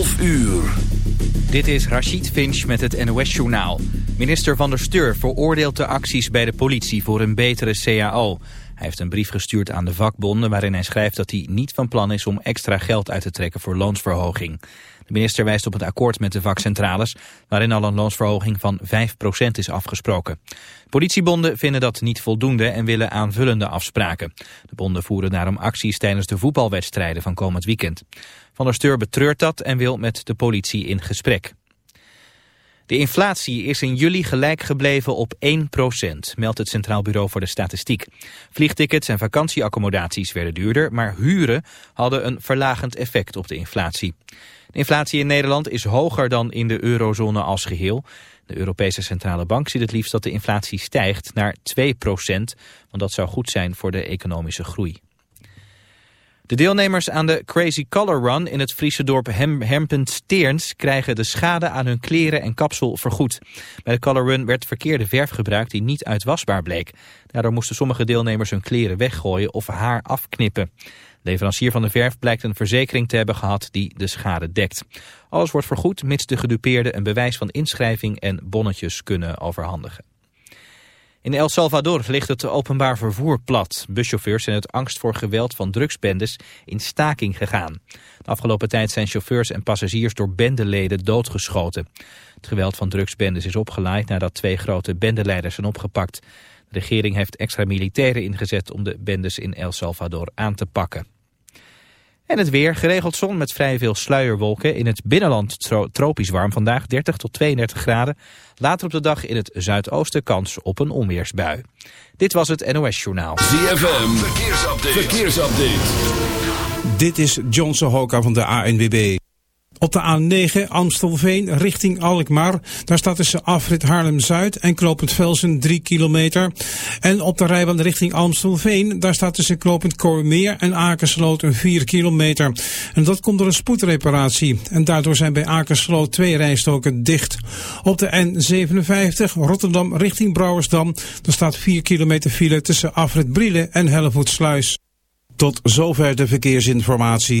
11 uur. Dit is Rachid Finch met het NOS-journaal. Minister van der Steur veroordeelt de acties bij de politie voor een betere CAO. Hij heeft een brief gestuurd aan de vakbonden waarin hij schrijft dat hij niet van plan is om extra geld uit te trekken voor loonsverhoging. De minister wijst op het akkoord met de vakcentrales waarin al een loonsverhoging van 5% is afgesproken. Politiebonden vinden dat niet voldoende en willen aanvullende afspraken. De bonden voeren daarom acties tijdens de voetbalwedstrijden van komend weekend. Van der Steur betreurt dat en wil met de politie in gesprek. De inflatie is in juli gelijk gebleven op 1%, meldt het Centraal Bureau voor de Statistiek. Vliegtickets en vakantieaccommodaties werden duurder, maar huren hadden een verlagend effect op de inflatie. De inflatie in Nederland is hoger dan in de eurozone als geheel. De Europese Centrale Bank ziet het liefst dat de inflatie stijgt naar 2%, want dat zou goed zijn voor de economische groei. De deelnemers aan de Crazy Color Run in het Friese dorp Hem krijgen de schade aan hun kleren en kapsel vergoed. Bij de Color Run werd verkeerde verf gebruikt die niet uitwasbaar bleek. Daardoor moesten sommige deelnemers hun kleren weggooien of haar afknippen. Leverancier van de verf blijkt een verzekering te hebben gehad die de schade dekt. Alles wordt vergoed mits de gedupeerden een bewijs van inschrijving en bonnetjes kunnen overhandigen. In El Salvador ligt het openbaar vervoer plat. Buschauffeurs zijn uit angst voor geweld van drugsbendes in staking gegaan. De afgelopen tijd zijn chauffeurs en passagiers door bendeleden doodgeschoten. Het geweld van drugsbendes is opgeleid nadat twee grote bendeleiders zijn opgepakt. De regering heeft extra militairen ingezet om de bendes in El Salvador aan te pakken. En het weer, geregeld zon met vrij veel sluierwolken. In het binnenland tropisch warm vandaag, 30 tot 32 graden. Later op de dag in het zuidoosten kans op een onweersbui. Dit was het NOS Journaal. ZFM, verkeersupdate. verkeersupdate. Dit is John Sohoka van de ANWB. Op de A9 Amstelveen richting Alkmaar. Daar staat tussen afrit Haarlem-Zuid en Knopend Velsen 3 kilometer. En op de rijbaan richting Amstelveen. Daar staat tussen Knopend Kooimeer en Akersloot een 4 kilometer. En dat komt door een spoedreparatie. En daardoor zijn bij Akersloot twee rijstoken dicht. Op de N57 Rotterdam richting Brouwersdam. Daar staat 4 kilometer file tussen afrit Brielen en Hellevoetsluis. Tot zover de verkeersinformatie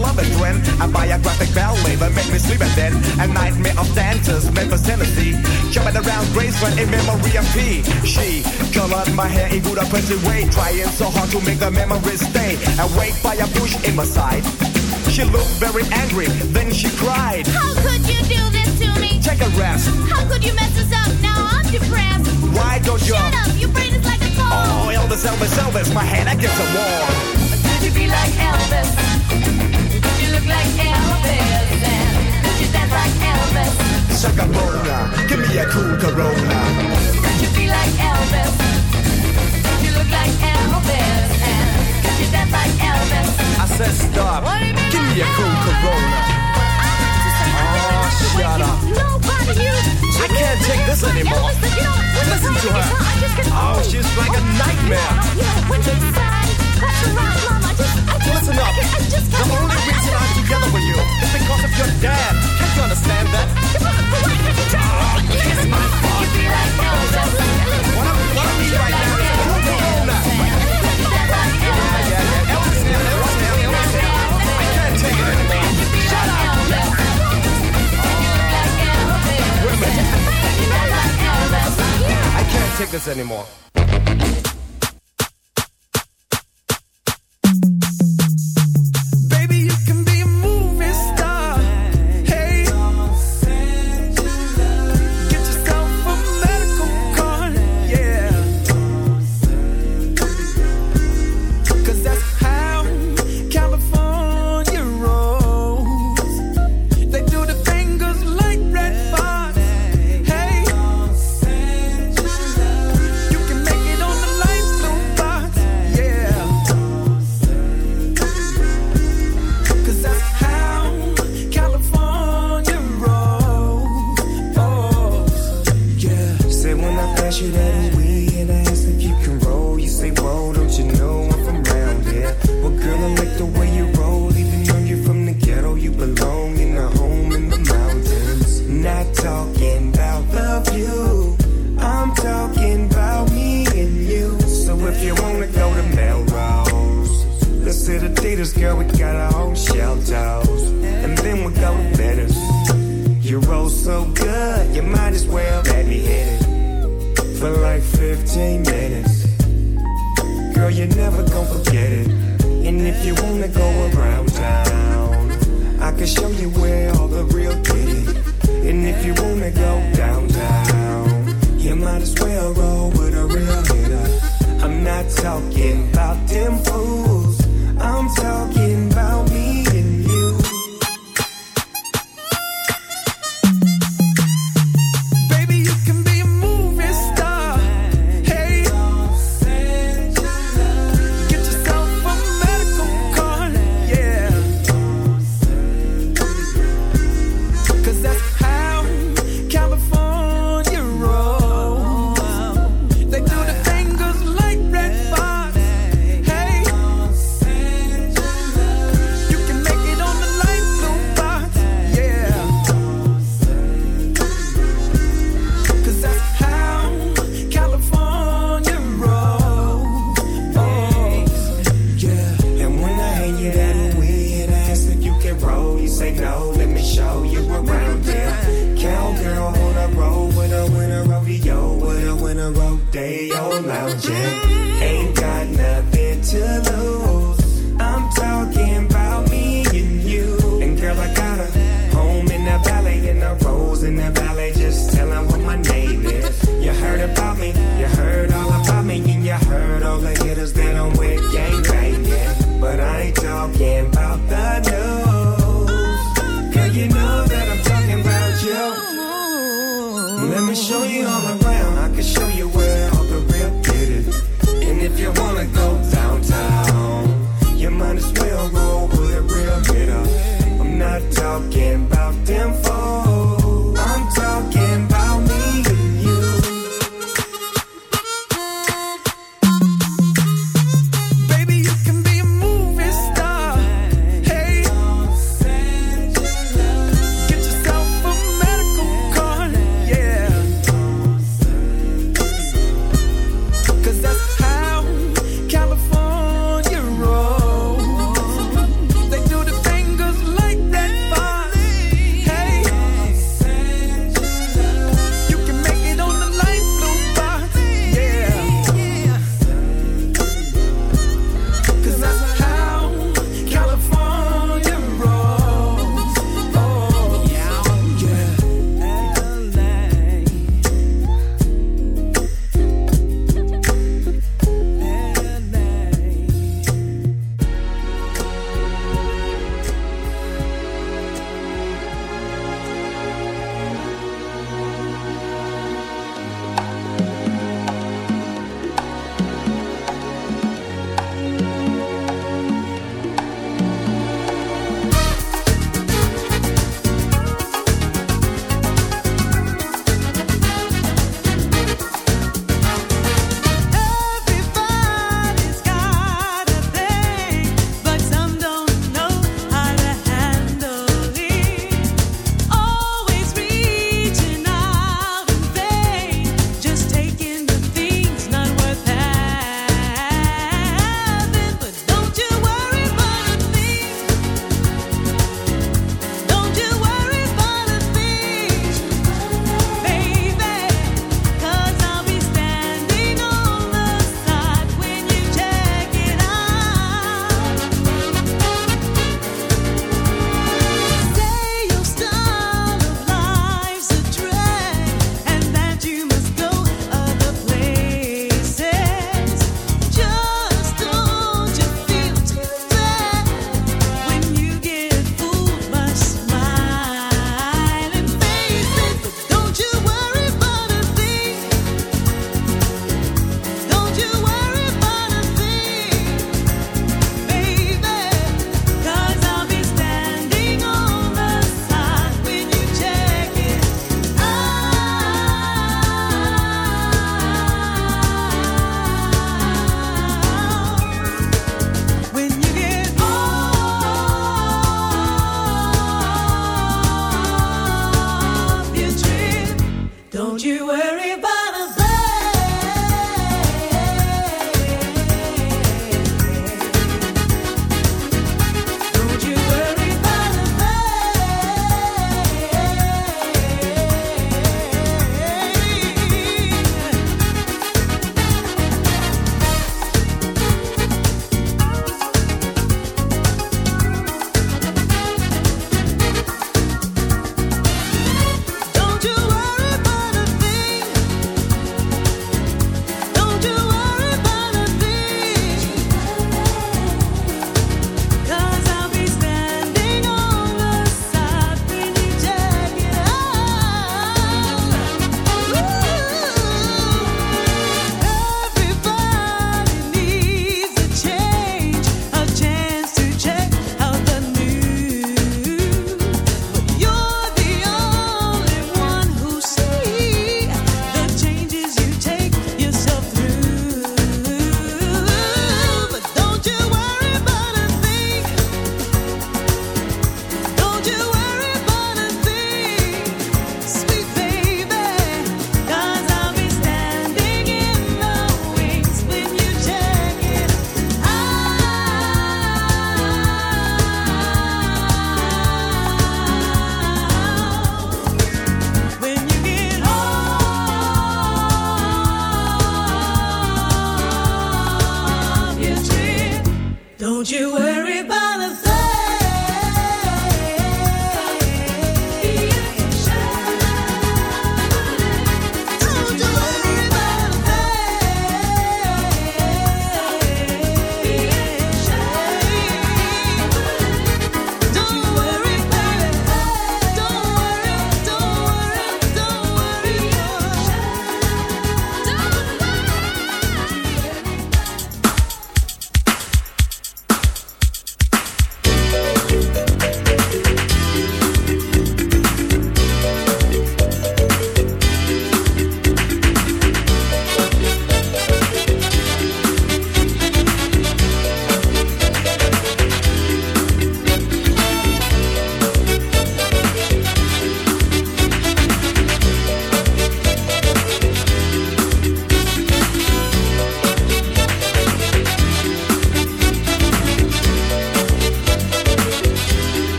love and grin. A biographic ballet that make me sleep and then a nightmare of dancers, Memphis, Tennessee. Jumping around Graceland in memory of P. She colored my hair in good oppressive way, trying so hard to make the memories stay. Awake by a bush in my side. She looked very angry, then she cried. How could you do this to me? Take a rest. How could you mess us up? Now I'm depressed. Why don't you? Shut up, your brain is like a phone. Oh, Elvis, Elvis, Elvis, my hand against the wall. Could you be like Elvis? look like Elvis and you dance like Elvis? Shaka bona, give me a cool Corona. You like Elvis? You look like Elvis and you dance like Elvis? I said stop. give like me a cool Corona. Oh, shut up. You. I can't take this anymore. You know, Listen to her. Oh, she's like a nightmare. Listen up. the only reason I'm together with you is because of your dad. Can't you understand that? I can't take it anymore. Shut up. I can't take this anymore.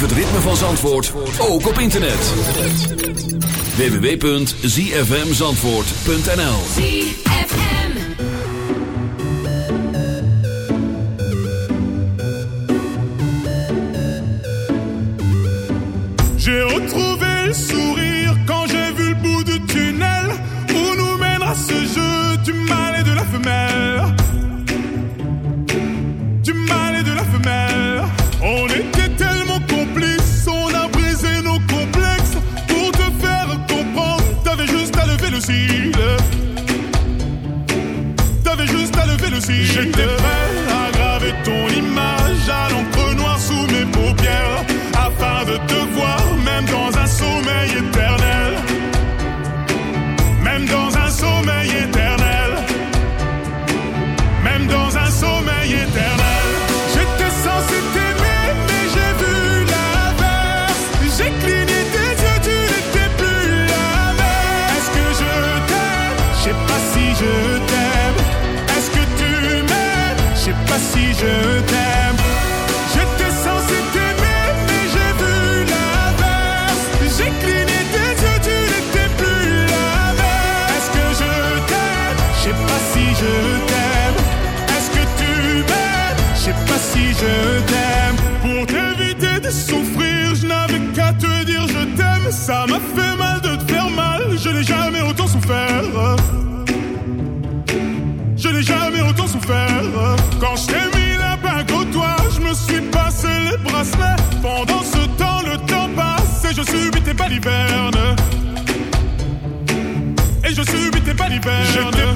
beleef het ritme van Zandvoort ook op internet. www.zfmzandvoort.nl J'ai retrouvé le sourire l'hiberne.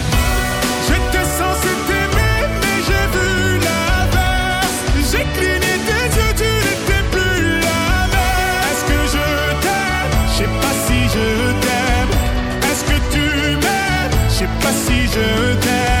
je.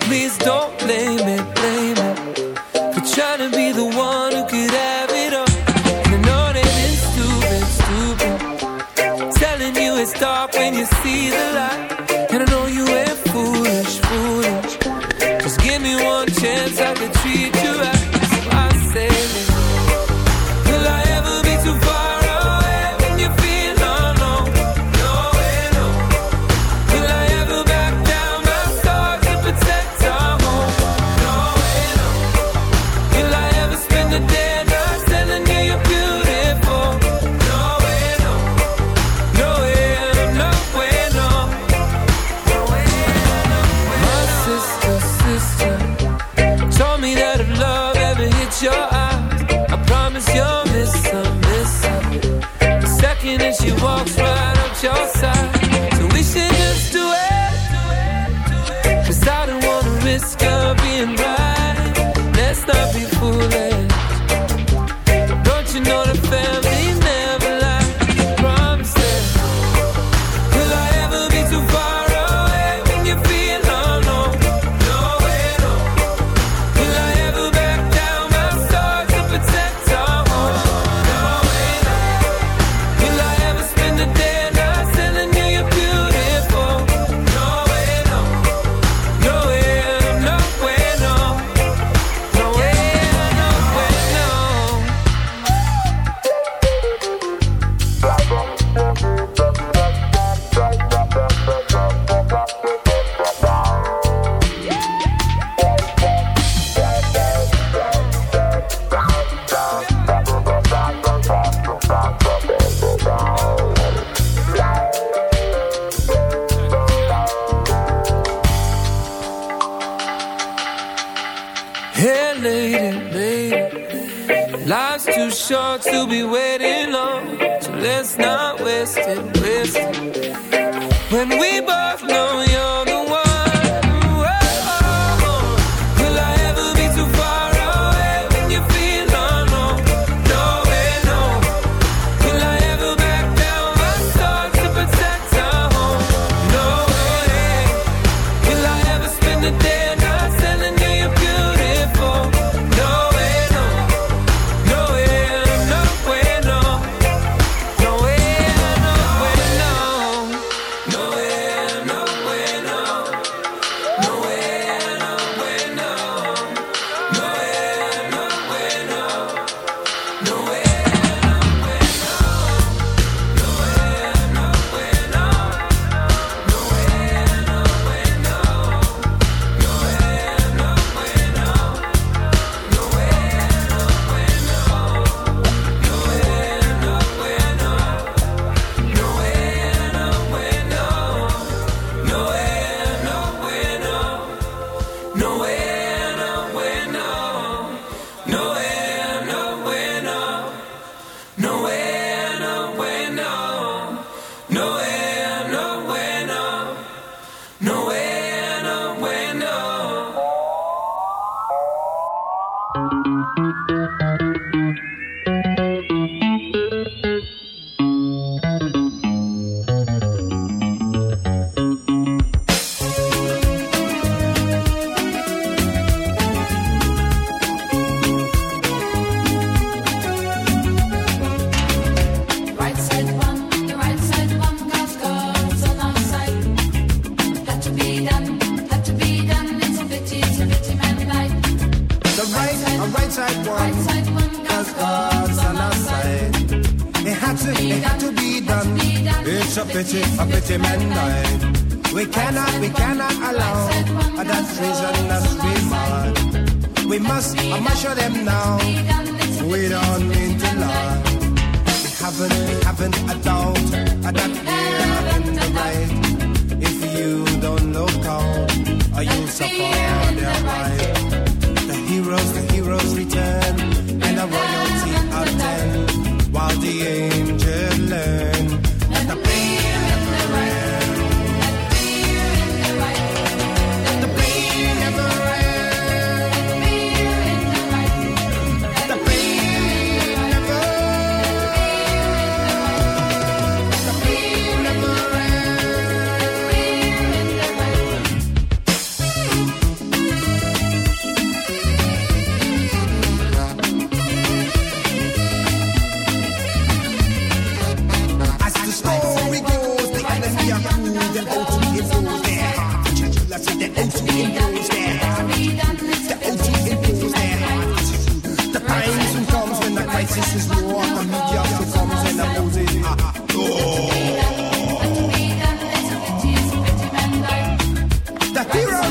please don't you'll be with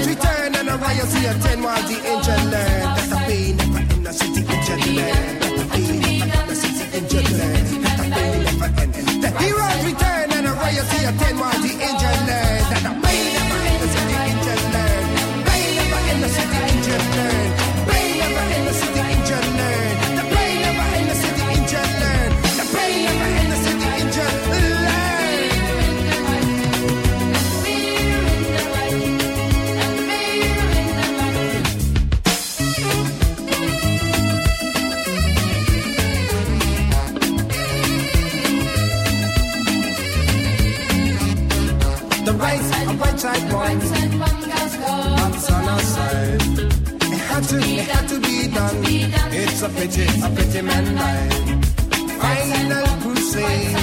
return and riot, see a ten while the ancient learn. pretty, a pretty man like. Final crusade.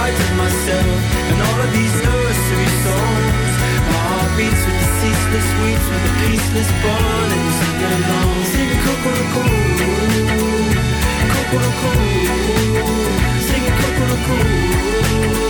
frighten myself And all of these nursery songs. My heart beats with the ceaseless weeds With the peaceless burning Sing along. Sing coco-coco Coco-coco Sing coco-coco